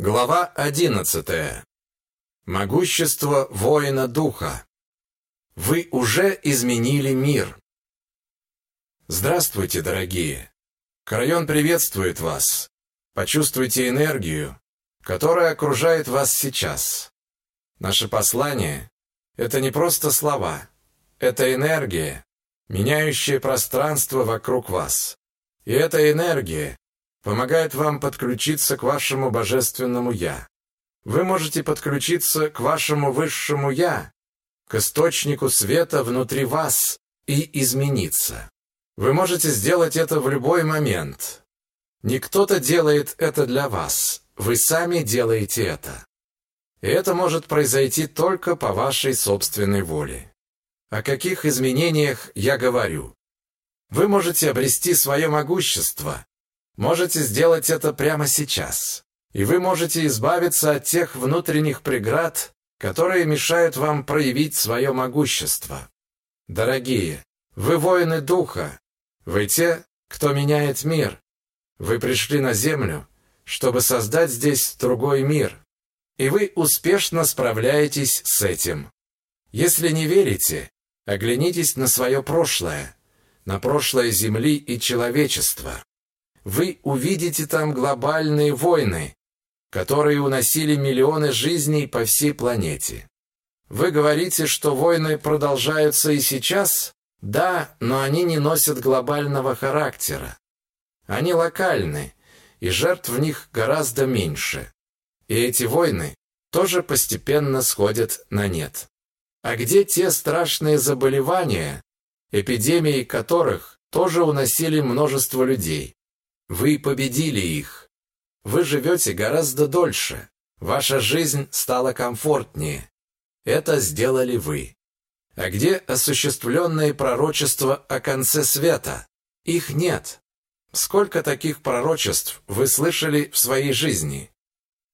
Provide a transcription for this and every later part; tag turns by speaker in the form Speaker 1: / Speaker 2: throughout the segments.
Speaker 1: Глава одиннадцатая. Могущество воина духа. Вы уже изменили мир. Здравствуйте, дорогие. Крайон приветствует вас. Почувствуйте энергию, которая окружает вас сейчас. Наше послание – это не просто слова. Это энергия, меняющая пространство вокруг вас. И эта энергия помогает вам подключиться к вашему божественному «Я». Вы можете подключиться к вашему высшему «Я», к источнику света внутри вас и измениться. Вы можете сделать это в любой момент. Не кто-то делает это для вас, вы сами делаете это. И это может произойти только по вашей собственной воле. О каких изменениях я говорю? Вы можете обрести свое могущество, Можете сделать это прямо сейчас. И вы можете избавиться от тех внутренних преград, которые мешают вам проявить свое могущество. Дорогие, вы воины духа. Вы те, кто меняет мир. Вы пришли на землю, чтобы создать здесь другой мир. И вы успешно справляетесь с этим. Если не верите, оглянитесь на свое прошлое, на прошлое Земли и человечества вы увидите там глобальные войны, которые уносили миллионы жизней по всей планете. Вы говорите, что войны продолжаются и сейчас? Да, но они не носят глобального характера. Они локальны, и жертв в них гораздо меньше. И эти войны тоже постепенно сходят на нет. А где те страшные заболевания, эпидемии которых тоже уносили множество людей? Вы победили их. Вы живете гораздо дольше. Ваша жизнь стала комфортнее. Это сделали вы. А где осуществленные пророчества о конце света? Их нет. Сколько таких пророчеств вы слышали в своей жизни?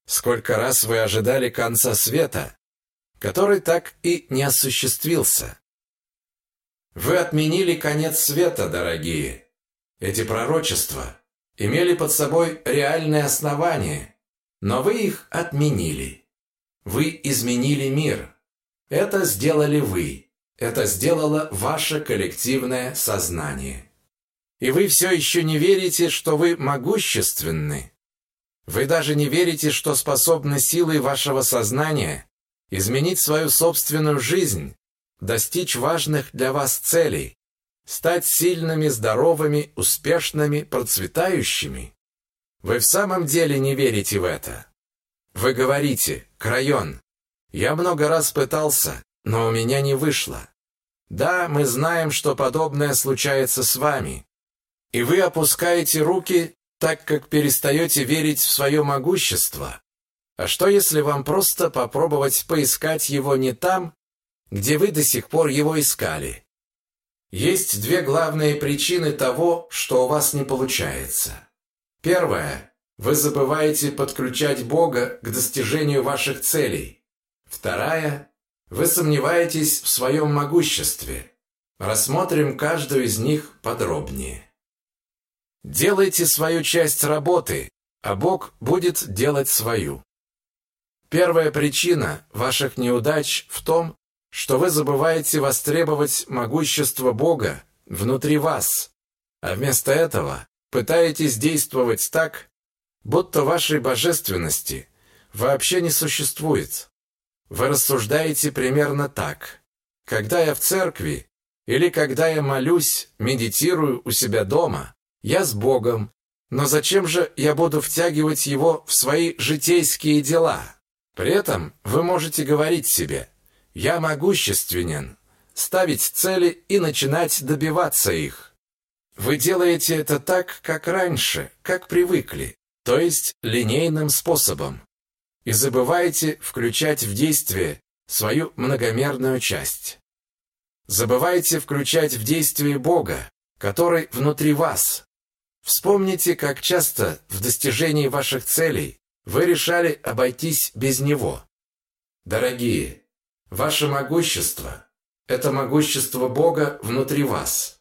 Speaker 1: Сколько раз вы ожидали конца света, который так и не осуществился? Вы отменили конец света, дорогие. Эти пророчества имели под собой реальные основания, но вы их отменили. Вы изменили мир. Это сделали вы. Это сделало ваше коллективное сознание. И вы все еще не верите, что вы могущественны. Вы даже не верите, что способны силой вашего сознания изменить свою собственную жизнь, достичь важных для вас целей, стать сильными, здоровыми, успешными, процветающими? Вы в самом деле не верите в это? Вы говорите, Крайон, я много раз пытался, но у меня не вышло. Да, мы знаем, что подобное случается с вами. И вы опускаете руки, так как перестаете верить в свое могущество. А что, если вам просто попробовать поискать его не там, где вы до сих пор его искали? Есть две главные причины того, что у вас не получается. Первая – вы забываете подключать Бога к достижению ваших целей. Вторая – вы сомневаетесь в своем могуществе. Рассмотрим каждую из них подробнее. Делайте свою часть работы, а Бог будет делать свою. Первая причина ваших неудач в том, что вы забываете востребовать могущество Бога внутри вас, а вместо этого пытаетесь действовать так, будто вашей божественности вообще не существует. Вы рассуждаете примерно так. Когда я в церкви или когда я молюсь, медитирую у себя дома, я с Богом, но зачем же я буду втягивать его в свои житейские дела? При этом вы можете говорить себе – я могущественен. Ставить цели и начинать добиваться их. Вы делаете это так, как раньше, как привыкли, то есть линейным способом. И забываете включать в действие свою многомерную часть. Забывайте включать в действие Бога, который внутри вас. Вспомните, как часто в достижении ваших целей вы решали обойтись без Него. Дорогие, Ваше могущество – это могущество Бога внутри вас.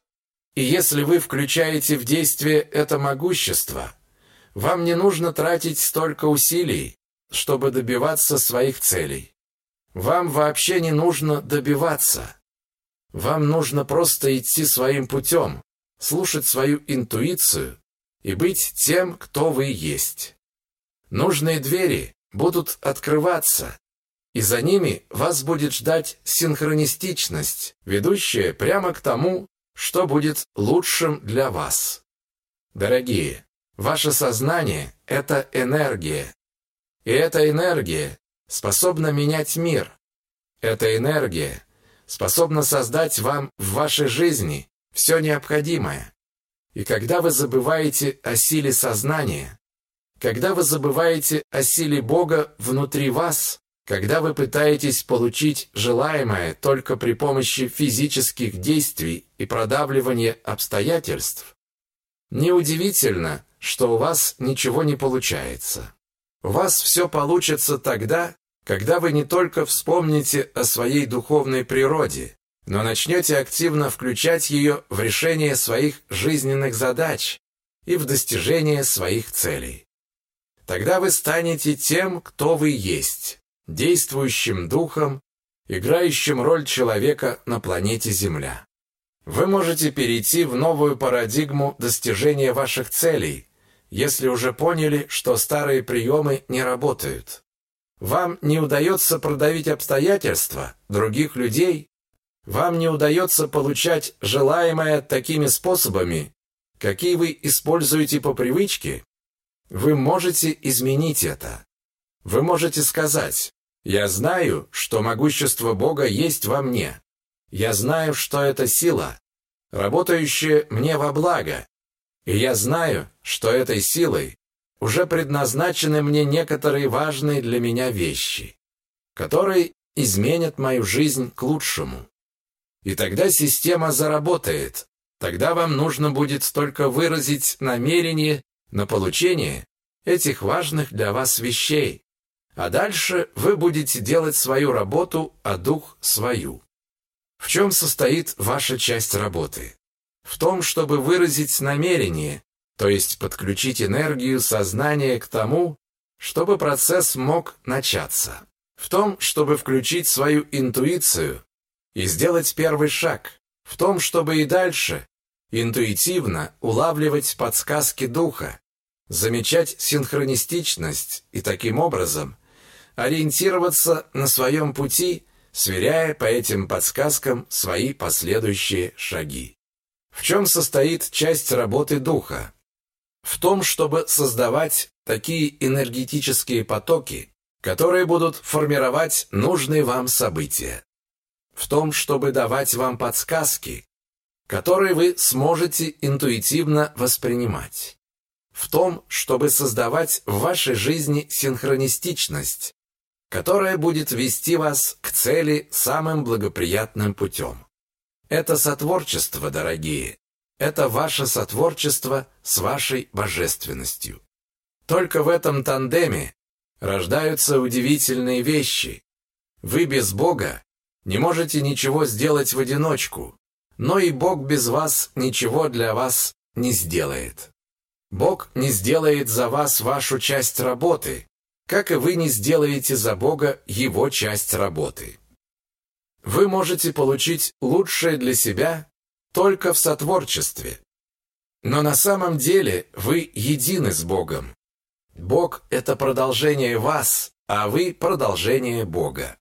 Speaker 1: И если вы включаете в действие это могущество, вам не нужно тратить столько усилий, чтобы добиваться своих целей. Вам вообще не нужно добиваться. Вам нужно просто идти своим путем, слушать свою интуицию и быть тем, кто вы есть. Нужные двери будут открываться, и за ними вас будет ждать синхронистичность, ведущая прямо к тому, что будет лучшим для вас. Дорогие, ваше сознание – это энергия. И эта энергия способна менять мир. Эта энергия способна создать вам в вашей жизни все необходимое. И когда вы забываете о силе сознания, когда вы забываете о силе Бога внутри вас, когда вы пытаетесь получить желаемое только при помощи физических действий и продавливания обстоятельств, неудивительно, что у вас ничего не получается. У вас все получится тогда, когда вы не только вспомните о своей духовной природе, но начнете активно включать ее в решение своих жизненных задач и в достижение своих целей. Тогда вы станете тем, кто вы есть, действующим духом, играющим роль человека на планете Земля. Вы можете перейти в новую парадигму достижения ваших целей, если уже поняли, что старые приемы не работают. Вам не удается продавить обстоятельства других людей, вам не удается получать желаемое такими способами, какие вы используете по привычке, вы можете изменить это. Вы можете сказать, «Я знаю, что могущество Бога есть во мне. Я знаю, что это сила, работающая мне во благо. И я знаю, что этой силой уже предназначены мне некоторые важные для меня вещи, которые изменят мою жизнь к лучшему. И тогда система заработает. Тогда вам нужно будет только выразить намерение на получение этих важных для вас вещей. А дальше вы будете делать свою работу, а дух свою. В чем состоит ваша часть работы? В том, чтобы выразить намерение, то есть подключить энергию сознания к тому, чтобы процесс мог начаться. В том, чтобы включить свою интуицию и сделать первый шаг. В том, чтобы и дальше интуитивно улавливать подсказки духа, замечать синхронистичность и таким образом ориентироваться на своем пути, сверяя по этим подсказкам свои последующие шаги. В чем состоит часть работы духа? В том, чтобы создавать такие энергетические потоки, которые будут формировать нужные вам события. В том, чтобы давать вам подсказки, которые вы сможете интуитивно воспринимать в том, чтобы создавать в вашей жизни синхронистичность, которая будет вести вас к цели самым благоприятным путем. Это сотворчество, дорогие, это ваше сотворчество с вашей божественностью. Только в этом тандеме рождаются удивительные вещи. Вы без Бога не можете ничего сделать в одиночку, но и Бог без вас ничего для вас не сделает. Бог не сделает за вас вашу часть работы, как и вы не сделаете за Бога его часть работы. Вы можете получить лучшее для себя только в сотворчестве. Но на самом деле вы едины с Богом. Бог – это продолжение вас, а вы – продолжение Бога.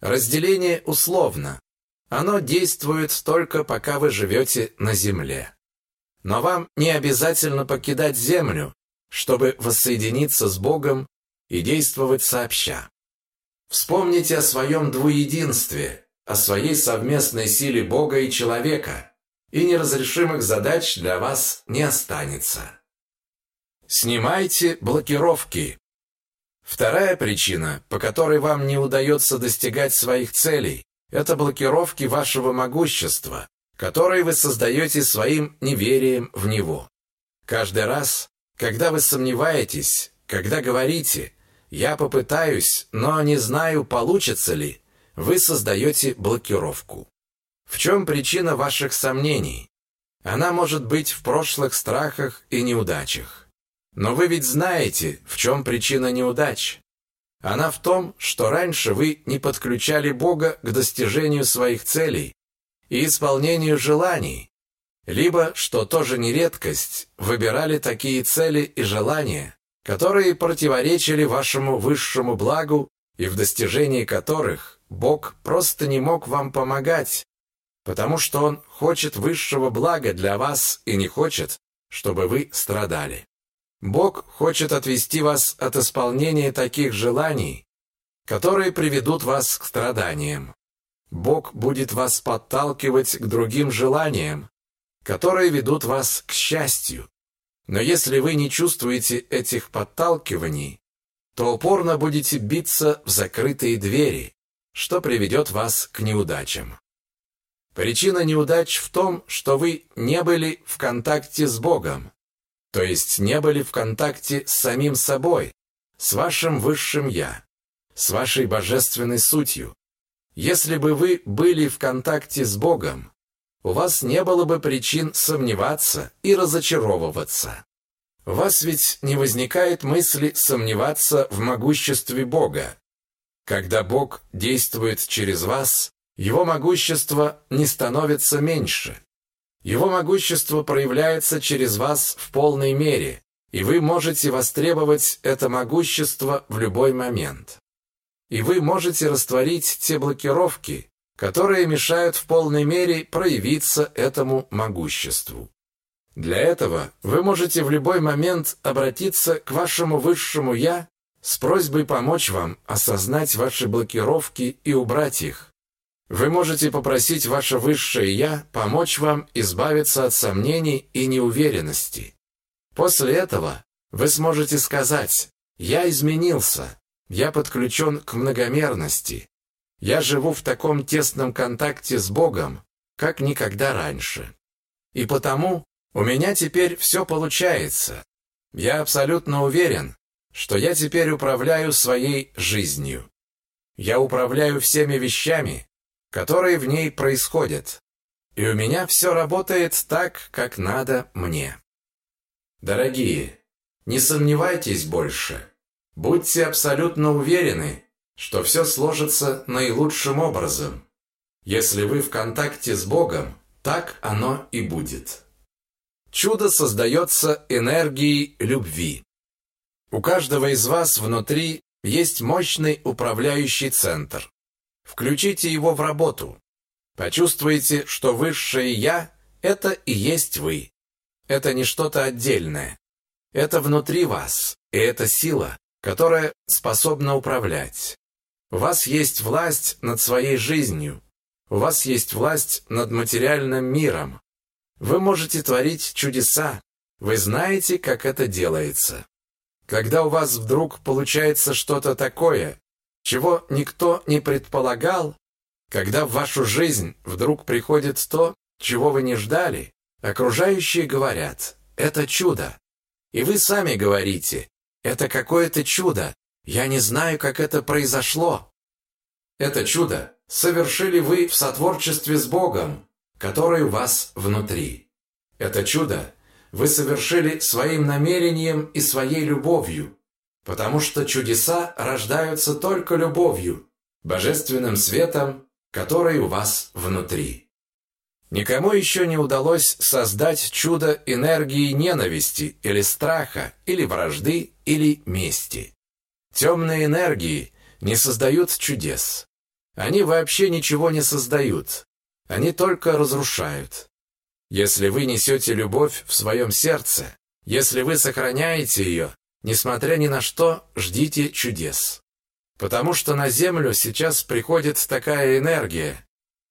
Speaker 1: Разделение условно. Оно действует только пока вы живете на земле. Но вам не обязательно покидать землю, чтобы воссоединиться с Богом и действовать сообща. Вспомните о своем двуединстве, о своей совместной силе Бога и человека, и неразрешимых задач для вас не останется. Снимайте блокировки. Вторая причина, по которой вам не удается достигать своих целей, это блокировки вашего могущества, которые вы создаете своим неверием в него. Каждый раз, когда вы сомневаетесь, когда говорите «я попытаюсь, но не знаю, получится ли», вы создаете блокировку. В чем причина ваших сомнений? Она может быть в прошлых страхах и неудачах. Но вы ведь знаете, в чем причина неудач. Она в том, что раньше вы не подключали Бога к достижению своих целей и исполнению желаний, либо, что тоже не редкость, выбирали такие цели и желания, которые противоречили вашему высшему благу и в достижении которых Бог просто не мог вам помогать, потому что Он хочет высшего блага для вас и не хочет, чтобы вы страдали. Бог хочет отвести вас от исполнения таких желаний, которые приведут вас к страданиям. Бог будет вас подталкивать к другим желаниям, которые ведут вас к счастью. Но если вы не чувствуете этих подталкиваний, то упорно будете биться в закрытые двери, что приведет вас к неудачам. Причина неудач в том, что вы не были в контакте с Богом, то есть не были в контакте с самим собой, с вашим высшим «я», с вашей божественной сутью. Если бы вы были в контакте с Богом, у вас не было бы причин сомневаться и разочаровываться. У вас ведь не возникает мысли сомневаться в могуществе Бога. Когда Бог действует через вас, Его могущество не становится меньше. Его могущество проявляется через вас в полной мере, и вы можете востребовать это могущество в любой момент. И вы можете растворить те блокировки, которые мешают в полной мере проявиться этому могуществу. Для этого вы можете в любой момент обратиться к вашему высшему «Я» с просьбой помочь вам осознать ваши блокировки и убрать их. Вы можете попросить ваше высшее «Я» помочь вам избавиться от сомнений и неуверенности. После этого вы сможете сказать «Я изменился, я подключен к многомерности, я живу в таком тесном контакте с Богом, как никогда раньше. И потому у меня теперь все получается. Я абсолютно уверен, что я теперь управляю своей жизнью. Я управляю всеми вещами, которые в ней происходят. И у меня все работает так, как надо мне. Дорогие, не сомневайтесь больше. Будьте абсолютно уверены, что все сложится наилучшим образом. Если вы в контакте с Богом, так оно и будет. Чудо создается энергией любви. У каждого из вас внутри есть мощный управляющий центр. Включите его в работу. Почувствуйте, что высшее «Я» — это и есть вы. Это не что-то отдельное. Это внутри вас, и это сила, которая способна управлять. У вас есть власть над своей жизнью. У вас есть власть над материальным миром. Вы можете творить чудеса. Вы знаете, как это делается. Когда у вас вдруг получается что-то такое, чего никто не предполагал, когда в вашу жизнь вдруг приходит то, чего вы не ждали, окружающие говорят «это чудо». И вы сами говорите «это какое-то чудо, я не знаю, как это произошло. Это чудо совершили вы в сотворчестве с Богом, который у вас внутри. Это чудо вы совершили своим намерением и своей любовью, потому что чудеса рождаются только любовью, божественным светом, который у вас внутри. Никому еще не удалось создать чудо энергии ненависти или страха, или вражды, или мести. Темные энергии не создают чудес. Они вообще ничего не создают. Они только разрушают. Если вы несете любовь в своем сердце, если вы сохраняете ее, несмотря ни на что, ждите чудес. Потому что на Землю сейчас приходит такая энергия,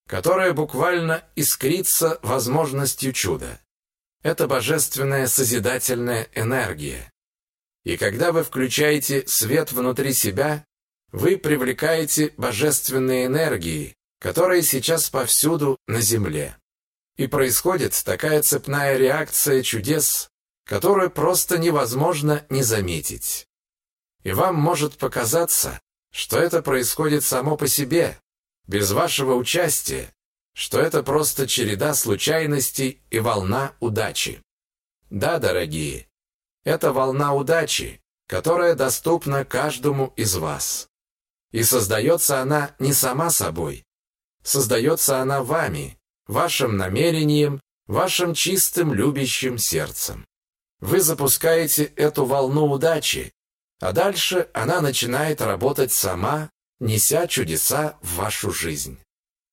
Speaker 1: которая буквально искрится возможностью чуда. Это божественная созидательная энергия. И когда вы включаете свет внутри себя, вы привлекаете божественные энергии, которые сейчас повсюду на Земле. И происходит такая цепная реакция чудес, которую просто невозможно не заметить. И вам может показаться, что это происходит само по себе, без вашего участия, что это просто череда случайностей и волна удачи. Да, дорогие, это волна удачи, которая доступна каждому из вас. И создается она не сама собой. Создается она вами, вашим намерением, вашим чистым любящим сердцем. Вы запускаете эту волну удачи, а дальше она начинает работать сама, неся чудеса в вашу жизнь.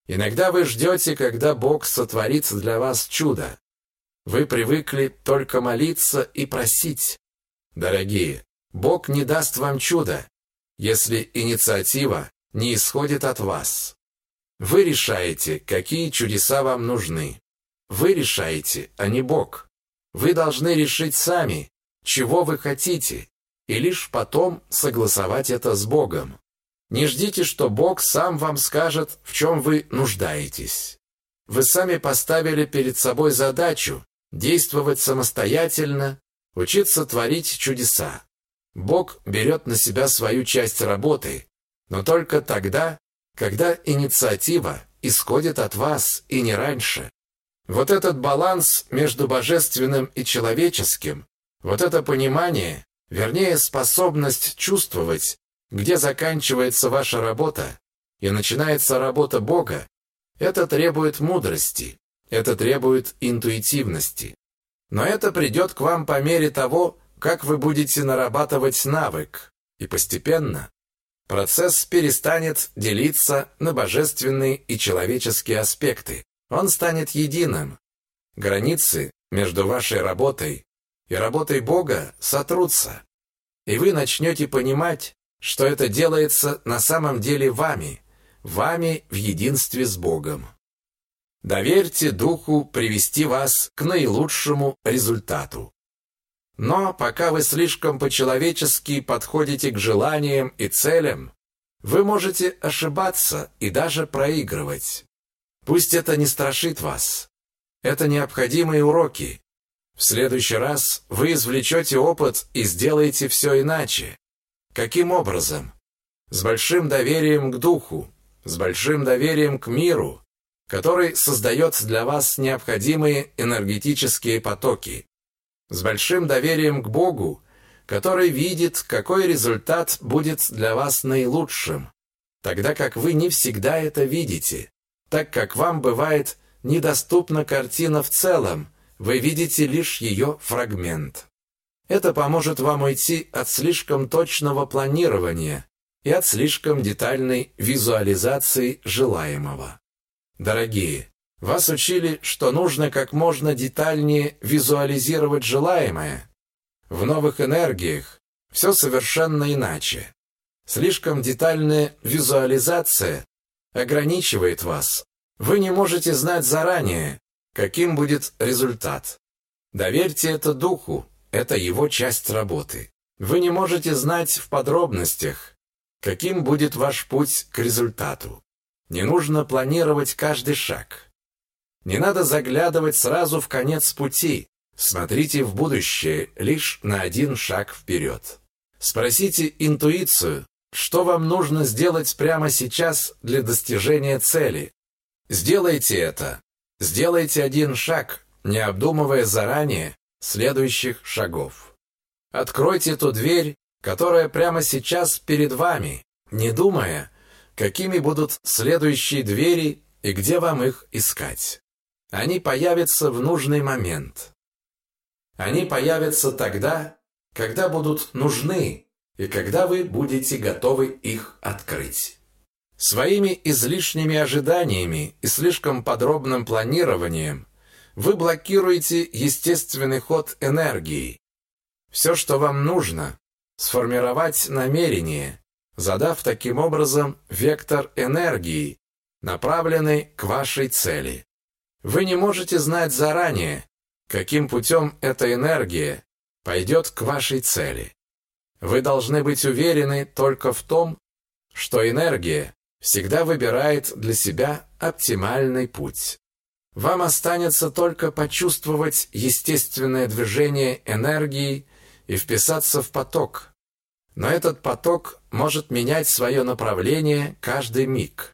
Speaker 1: Иногда вы ждете, когда Бог сотворит для вас чудо. Вы привыкли только молиться и просить. Дорогие, Бог не даст вам чуда, если инициатива не исходит от вас. Вы решаете, какие чудеса вам нужны. Вы решаете, а не Бог. Вы должны решить сами, чего вы хотите, и лишь потом согласовать это с Богом. Не ждите, что Бог сам вам скажет, в чем вы нуждаетесь. Вы сами поставили перед собой задачу действовать самостоятельно, учиться творить чудеса. Бог берет на себя свою часть работы, но только тогда, когда инициатива исходит от вас и не раньше. Вот этот баланс между божественным и человеческим, вот это понимание, вернее способность чувствовать, где заканчивается ваша работа и начинается работа Бога, это требует мудрости, это требует интуитивности. Но это придет к вам по мере того, как вы будете нарабатывать навык, и постепенно процесс перестанет делиться на божественные и человеческие аспекты. Он станет единым. Границы между вашей работой и работой Бога сотрутся. И вы начнете понимать, что это делается на самом деле вами, вами в единстве с Богом. Доверьте Духу привести вас к наилучшему результату. Но пока вы слишком по-человечески подходите к желаниям и целям, вы можете ошибаться и даже проигрывать. Пусть это не страшит вас. Это необходимые уроки. В следующий раз вы извлечете опыт и сделаете все иначе. Каким образом? С большим доверием к духу, с большим доверием к миру, который создает для вас необходимые энергетические потоки, с большим доверием к Богу, который видит, какой результат будет для вас наилучшим, тогда как вы не всегда это видите так как вам бывает недоступна картина в целом, вы видите лишь ее фрагмент. Это поможет вам уйти от слишком точного планирования и от слишком детальной визуализации желаемого. Дорогие, вас учили, что нужно как можно детальнее визуализировать желаемое. В новых энергиях все совершенно иначе. Слишком детальная визуализация ограничивает вас. Вы не можете знать заранее, каким будет результат. Доверьте это духу, это его часть работы. Вы не можете знать в подробностях, каким будет ваш путь к результату. Не нужно планировать каждый шаг. Не надо заглядывать сразу в конец пути. Смотрите в будущее лишь на один шаг вперед. Спросите интуицию, что вам нужно сделать прямо сейчас для достижения цели? Сделайте это. Сделайте один шаг, не обдумывая заранее следующих шагов. Откройте ту дверь, которая прямо сейчас перед вами, не думая, какими будут следующие двери и где вам их искать. Они появятся в нужный момент. Они появятся тогда, когда будут нужны, и когда вы будете готовы их открыть. Своими излишними ожиданиями и слишком подробным планированием вы блокируете естественный ход энергии. Все, что вам нужно, сформировать намерение, задав таким образом вектор энергии, направленный к вашей цели. Вы не можете знать заранее, каким путем эта энергия пойдет к вашей цели. Вы должны быть уверены только в том, что энергия всегда выбирает для себя оптимальный путь. Вам останется только почувствовать естественное движение энергии и вписаться в поток. Но этот поток может менять свое направление каждый миг.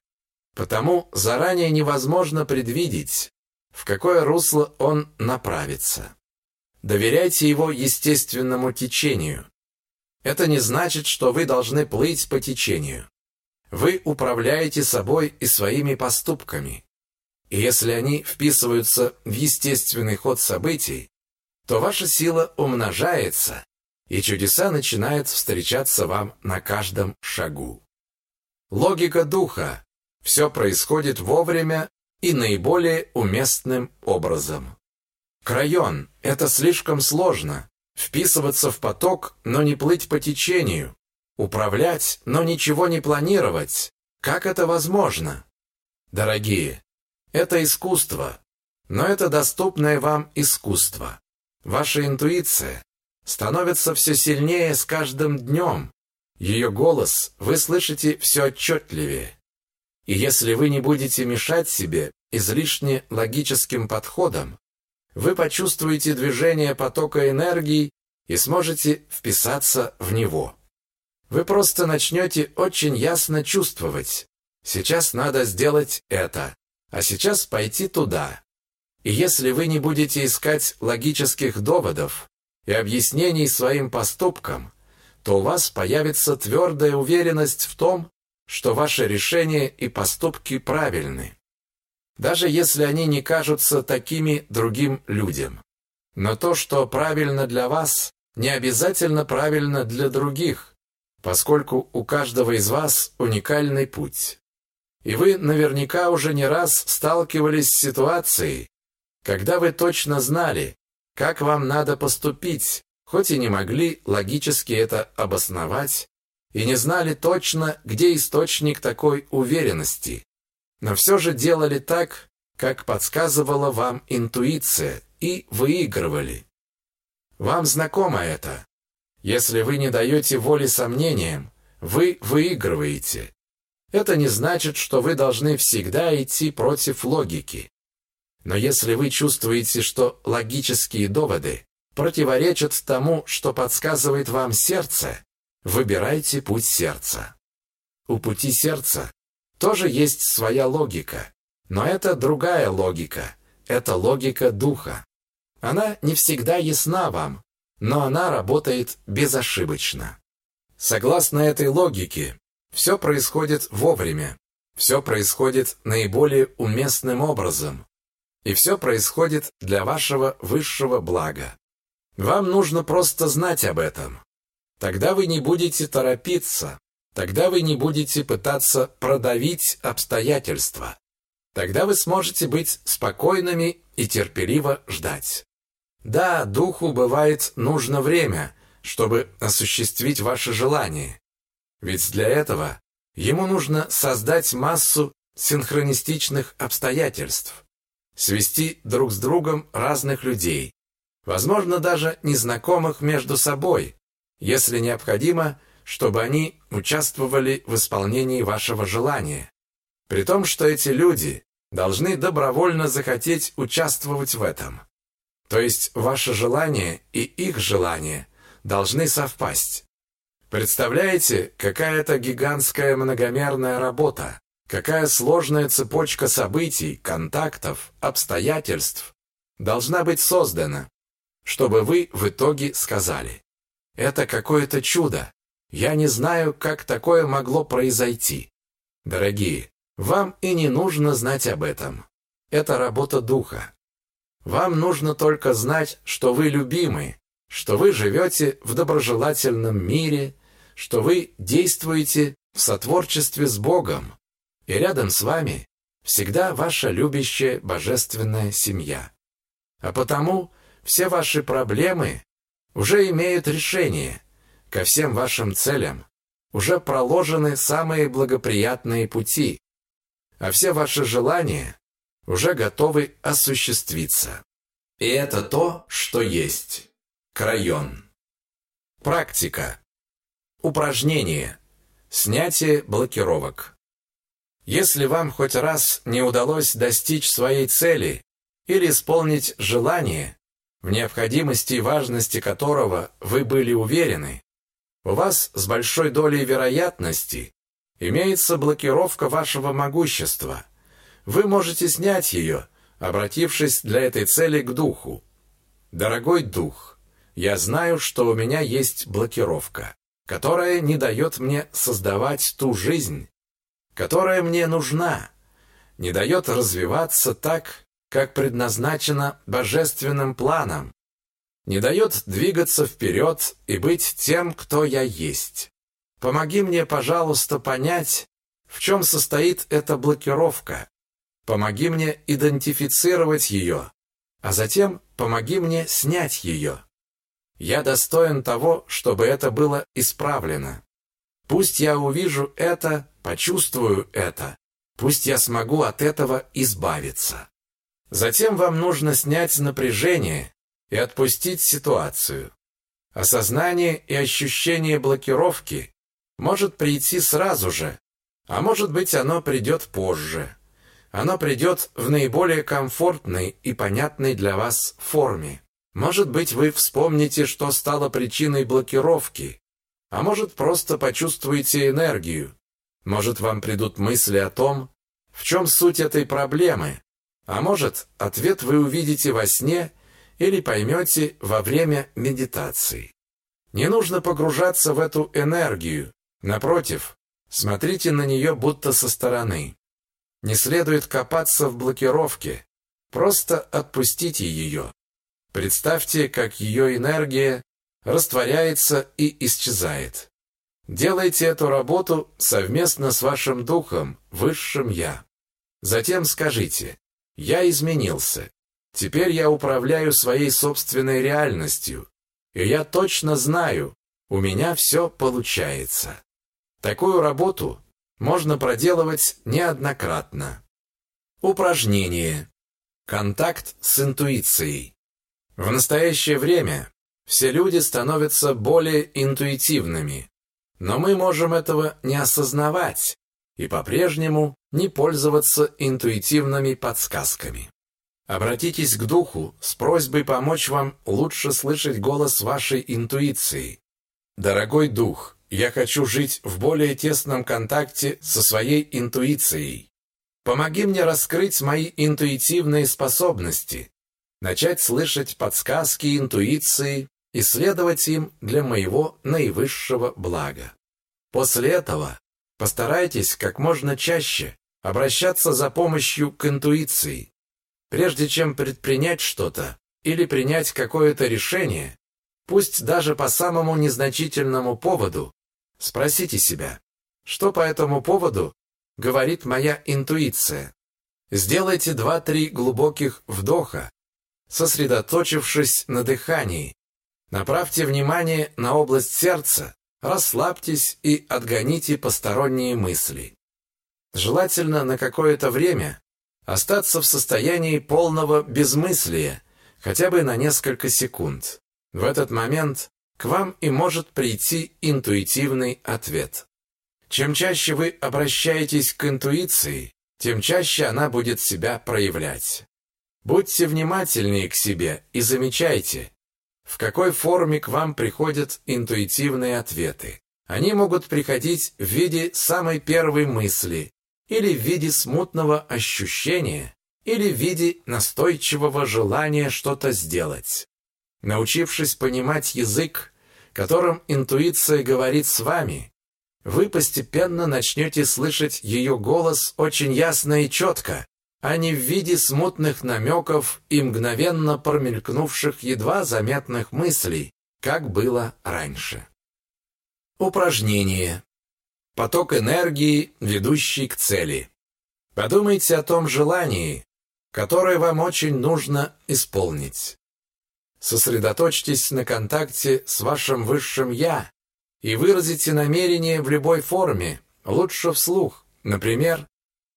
Speaker 1: Потому заранее невозможно предвидеть, в какое русло он направится. Доверяйте его естественному течению. Это не значит, что вы должны плыть по течению. Вы управляете собой и своими поступками. И если они вписываются в естественный ход событий, то ваша сила умножается, и чудеса начинают встречаться вам на каждом шагу. Логика духа. Все происходит вовремя и наиболее уместным образом. Крайон – это слишком сложно. Вписываться в поток, но не плыть по течению. Управлять, но ничего не планировать. Как это возможно? Дорогие, это искусство, но это доступное вам искусство. Ваша интуиция становится все сильнее с каждым днем. Ее голос вы слышите все отчетливее. И если вы не будете мешать себе излишне логическим подходом, вы почувствуете движение потока энергии и сможете вписаться в него. Вы просто начнете очень ясно чувствовать. Сейчас надо сделать это, а сейчас пойти туда. И если вы не будете искать логических доводов и объяснений своим поступкам, то у вас появится твердая уверенность в том, что ваши решения и поступки правильны даже если они не кажутся такими другим людям. Но то, что правильно для вас, не обязательно правильно для других, поскольку у каждого из вас уникальный путь. И вы наверняка уже не раз сталкивались с ситуацией, когда вы точно знали, как вам надо поступить, хоть и не могли логически это обосновать, и не знали точно, где источник такой уверенности но все же делали так, как подсказывала вам интуиция, и выигрывали. Вам знакомо это. Если вы не даете воли сомнениям, вы выигрываете. Это не значит, что вы должны всегда идти против логики. Но если вы чувствуете, что логические доводы противоречат тому, что подсказывает вам сердце, выбирайте путь сердца. У пути сердца тоже есть своя логика. Но это другая логика. Это логика духа. Она не всегда ясна вам, но она работает безошибочно. Согласно этой логике, все происходит вовремя, все происходит наиболее уместным образом, и все происходит для вашего высшего блага. Вам нужно просто знать об этом. Тогда вы не будете торопиться, Тогда вы не будете пытаться продавить обстоятельства. Тогда вы сможете быть спокойными и терпеливо ждать. Да, духу бывает нужно время, чтобы осуществить ваше желание. Ведь для этого ему нужно создать массу синхронистичных обстоятельств, свести друг с другом разных людей, возможно, даже незнакомых между собой, если необходимо – чтобы они участвовали в исполнении вашего желания. При том, что эти люди должны добровольно захотеть участвовать в этом. То есть ваше желание и их желание должны совпасть. Представляете, какая это гигантская многомерная работа, какая сложная цепочка событий, контактов, обстоятельств должна быть создана, чтобы вы в итоге сказали «Это какое-то чудо, я не знаю, как такое могло произойти. Дорогие, вам и не нужно знать об этом. Это работа духа. Вам нужно только знать, что вы любимы, что вы живете в доброжелательном мире, что вы действуете в сотворчестве с Богом, и рядом с вами всегда ваша любящая божественная семья. А потому все ваши проблемы уже имеют решение – Ко всем вашим целям уже проложены самые благоприятные пути, а все ваши желания уже готовы осуществиться. И это то, что есть. Крайон. Практика. Упражнение. Снятие блокировок. Если вам хоть раз не удалось достичь своей цели или исполнить желание, в необходимости и важности которого вы были уверены, у вас с большой долей вероятности имеется блокировка вашего могущества. Вы можете снять ее, обратившись для этой цели к духу. Дорогой дух, я знаю, что у меня есть блокировка. которая не дает мне создавать ту жизнь, которая мне нужна, не дает развиваться так, как предназначено божественным планом, не дает двигаться вперед и быть тем, кто я есть. Помоги мне, пожалуйста, понять, в чем состоит эта блокировка. Помоги мне идентифицировать ее, а затем помоги мне снять ее. Я достоин того, чтобы это было исправлено. Пусть я увижу это, почувствую это. Пусть я смогу от этого избавиться. Затем вам нужно снять напряжение и отпустить ситуацию. Осознание и ощущение блокировки может прийти сразу же, а может быть оно придет позже. Оно придет в наиболее комфортной и понятной для вас форме. Может быть, вы вспомните, что стало причиной блокировки, а может, просто почувствуете энергию. Может, вам придут мысли о том, в чем суть этой проблемы, а может, ответ вы увидите во сне или поймете во время медитации. Не нужно погружаться в эту энергию. Напротив, смотрите на нее будто со стороны. Не следует копаться в блокировке, просто отпустите ее. Представьте, как ее энергия растворяется и исчезает. Делайте эту работу совместно с вашим духом, высшим Я. Затем скажите «Я изменился. Теперь я управляю своей собственной реальностью, и я точно знаю, у меня все получается». Такую работу можно проделывать неоднократно. Упражнение. Контакт с интуицией. В настоящее время все люди становятся более интуитивными, но мы можем этого не осознавать и по-прежнему не пользоваться интуитивными подсказками. Обратитесь к духу с просьбой помочь вам лучше слышать голос вашей интуиции. Дорогой дух, я хочу жить в более тесном контакте со своей интуицией. Помоги мне раскрыть мои интуитивные способности, начать слышать подсказки интуиции и следовать им для моего наивысшего блага. После этого постарайтесь как можно чаще обращаться за помощью к интуиции. Прежде чем предпринять что-то или принять какое-то решение, пусть даже по самому незначительному поводу, спросите себя, что по этому поводу говорит моя интуиция. Сделайте два-три глубоких вдоха, сосредоточившись на дыхании. Направьте внимание на область сердца, расслабьтесь и отгоните посторонние мысли. Желательно на какое-то время остаться в состоянии полного безмыслия, хотя бы на несколько секунд. В этот момент к вам и может прийти интуитивный ответ. Чем чаще вы обращаетесь к интуиции, тем чаще она будет себя проявлять. Будьте внимательнее к себе и замечайте, в какой форме к вам приходят интуитивные ответы. Они могут приходить в виде самой первой мысли, или в виде смутного ощущения, или в виде настойчивого желания что-то сделать. Научившись понимать язык, которым интуиция говорит с вами, вы постепенно начнете слышать ее голос очень ясно и четко, а не в виде смутных намеков и мгновенно промелькнувших едва заметных мыслей, как было раньше. Упражнение. Поток энергии, ведущий к цели. Подумайте о том желании, которое вам очень нужно исполнить. Сосредоточьтесь на контакте с вашим высшим «я» и выразите намерение в любой форме, лучше вслух. Например,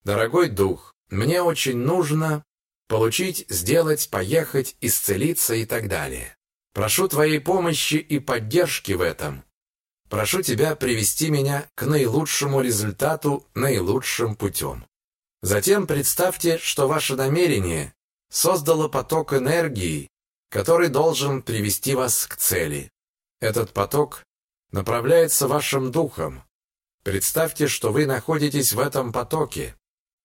Speaker 1: «Дорогой дух, мне очень нужно получить, сделать, поехать, исцелиться и так далее. Прошу твоей помощи и поддержки в этом. Прошу тебя привести меня к наилучшему результату наилучшим путем. Затем представьте, что ваше намерение создало поток энергии, который должен привести вас к цели. Этот поток направляется вашим духом. Представьте, что вы находитесь в этом потоке.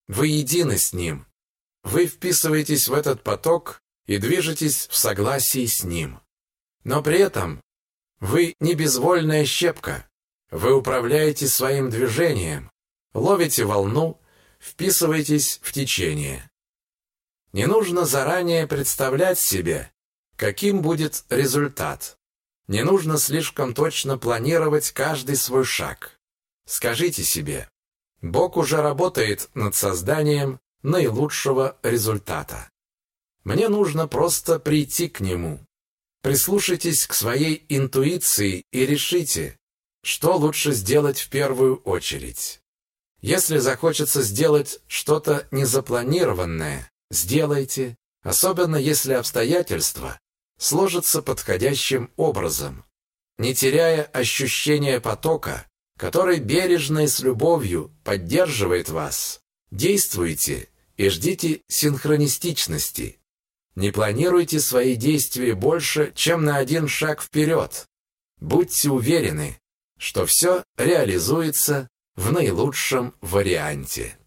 Speaker 1: Вы едины с ним. Вы вписываетесь в этот поток и движетесь в согласии с ним. Но при этом вы не безвольная щепка. Вы управляете своим движением, ловите волну, вписываетесь в течение. Не нужно заранее представлять себе, каким будет результат. Не нужно слишком точно планировать каждый свой шаг. Скажите себе, Бог уже работает над созданием наилучшего результата. Мне нужно просто прийти к Нему. Прислушайтесь к своей интуиции и решите, что лучше сделать в первую очередь. Если захочется сделать что-то незапланированное, сделайте, особенно если обстоятельства сложатся подходящим образом. Не теряя ощущения потока, который бережно и с любовью поддерживает вас, действуйте и ждите синхронистичности. Не планируйте свои действия больше, чем на один шаг вперед. Будьте уверены, что все реализуется в наилучшем варианте.